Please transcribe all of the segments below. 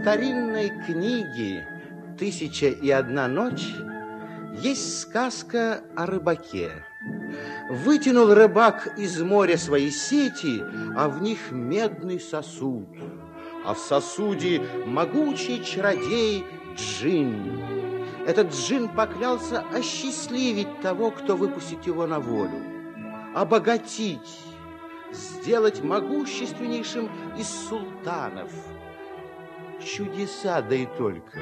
старинной книге «Тысяча и одна ночь» есть сказка о рыбаке. Вытянул рыбак из моря свои сети, а в них медный сосуд. А в сосуде могучий чародей Джин. Этот Джин поклялся осчастливить того, кто выпустит его на волю, обогатить, сделать могущественнейшим из султанов. Чудеса, да и только.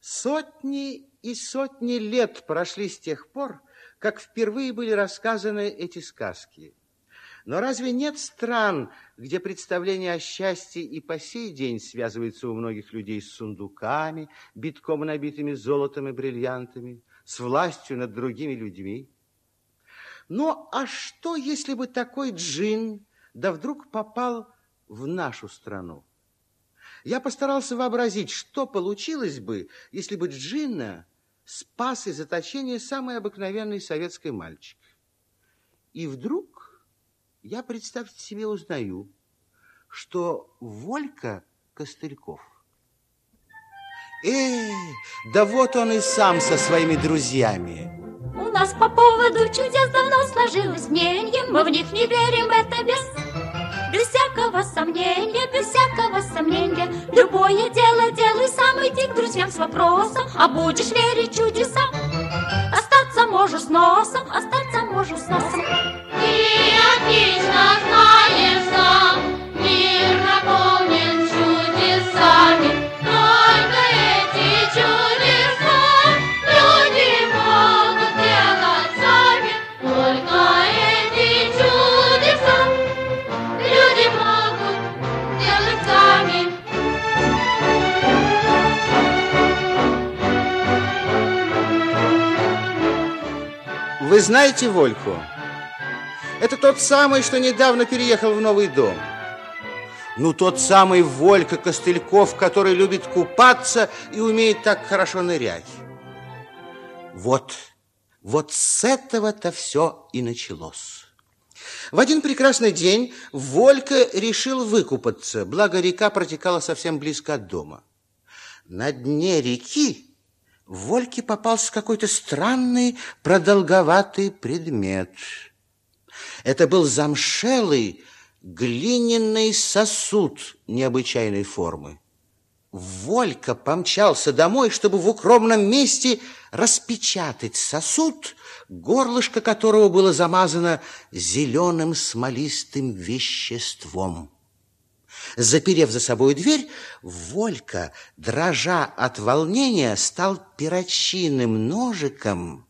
Сотни и сотни лет прошли с тех пор, как впервые были рассказаны эти сказки. Но разве нет стран, где представление о счастье и по сей день связывается у многих людей с сундуками, битком набитыми золотом и бриллиантами, с властью над другими людьми? Но а что, если бы такой джин да вдруг попал в нашу страну? Я постарался вообразить, что получилось бы, если бы Джинна спас из заточения самый обыкновенный советский мальчик. И вдруг я, представьте себе, узнаю, что Волька Костыльков. Эй, да вот он и сам со своими друзьями. У нас по поводу чудес давно сложилось мнение, мы в них не верим, это без без всякого сомнения, без всякого сомнения. Любое дело делай сам, иди к друзьям с вопросом, а будешь верить чудесам. Остаться можешь с носом, остаться можешь с носом. Вы знаете Вольку? Это тот самый, что недавно переехал в новый дом. Ну, тот самый Волька Костыльков, который любит купаться и умеет так хорошо нырять. Вот, вот с этого-то все и началось. В один прекрасный день Волька решил выкупаться, благо река протекала совсем близко от дома. На дне реки Вольке попался какой-то странный продолговатый предмет. Это был замшелый глиняный сосуд необычайной формы. Волька помчался домой, чтобы в укромном месте распечатать сосуд, горлышко которого было замазано зеленым смолистым веществом. Заперев за собой дверь, Волька, дрожа от волнения, стал перочинным ножиком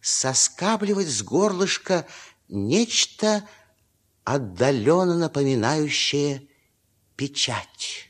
соскабливать с горлышка нечто отдаленно напоминающее печать.